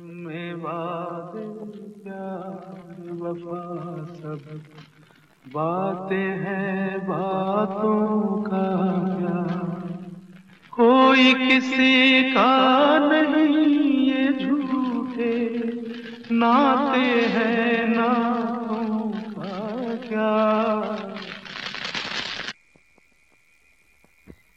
में सब। बातें हैं बातों का क्या कोई किसी का नहीं ये झूठे। नाते हैं नातों का क्या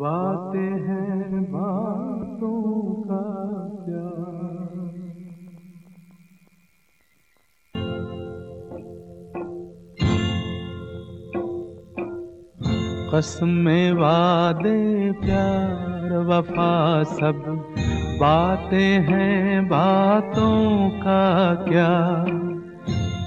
बातें हैं बातों का क्या? कसम वादे, प्यार, वफा, सब बातें हैं बातों का क्या?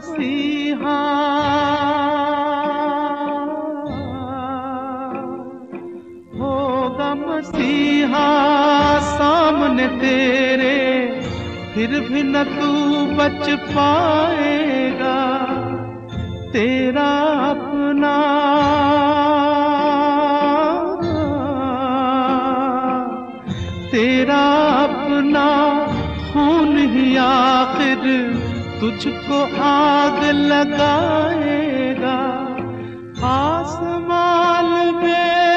मसीहा होगा मसीहा, सामने तेरे फिर भी न तू बच पाएगा। तेरा अपना तेरा अपना खून ही आखिर तुझको आग लगाएगा आसमान में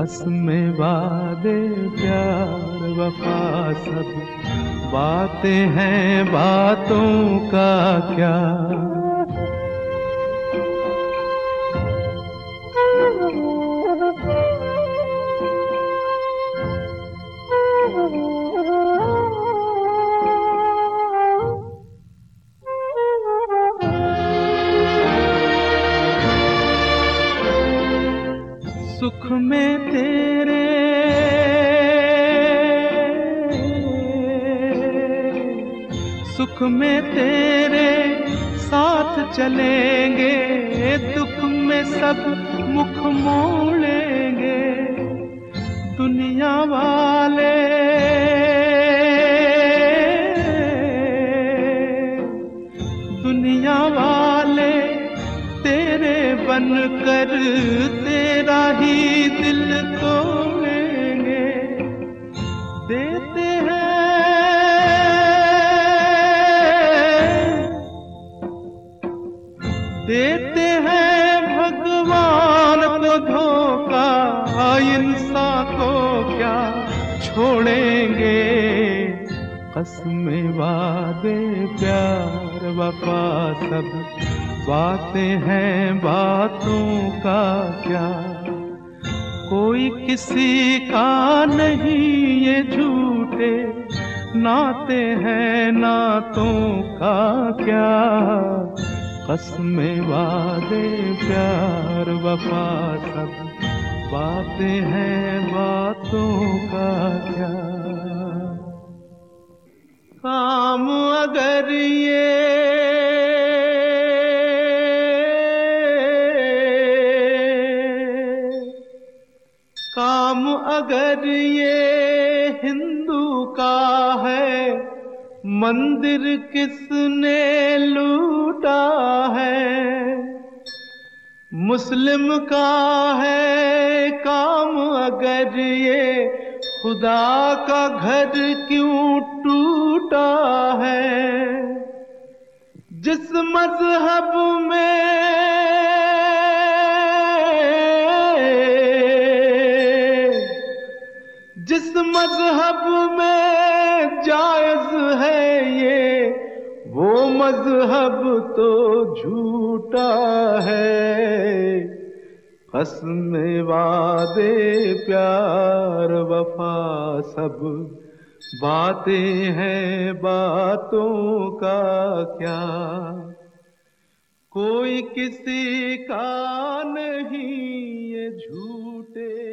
कसम वादे प्यार वफा सब। बातें हैं बातों का क्या? सुख में तेरे साथ चलेंगे, दुख में सब मुख मोड़ेंगे। दुनिया वाले। दुनिया वाले तेरे बन कर तेरा ही दिल तोड़ेंगे। देते देते हैं भगवान को धोखा। इंसान को क्या छोड़ेंगे? कसम वादे, प्यार, वफा, सब बातें हैं बातों का क्या? कोई किसी का नहीं ये झूठे नाते हैं नातों का क्या? कसम वादे प्यार वफा सब बातें हैं बातों का क्या? काम अगर ये काम अगर ये हिंदू का है मंदिर किसने लूटा है? मुस्लिम का है काम अगर ये खुदा का घर क्यों टूटा है? जिस मज़हब में, जिस मज़हब में जायज़ मज़हब तो झूठा है। कसम वादे, प्यार, वफा सब बातें हैं बातों का क्या? कोई किसी का नहीं, ये झूठे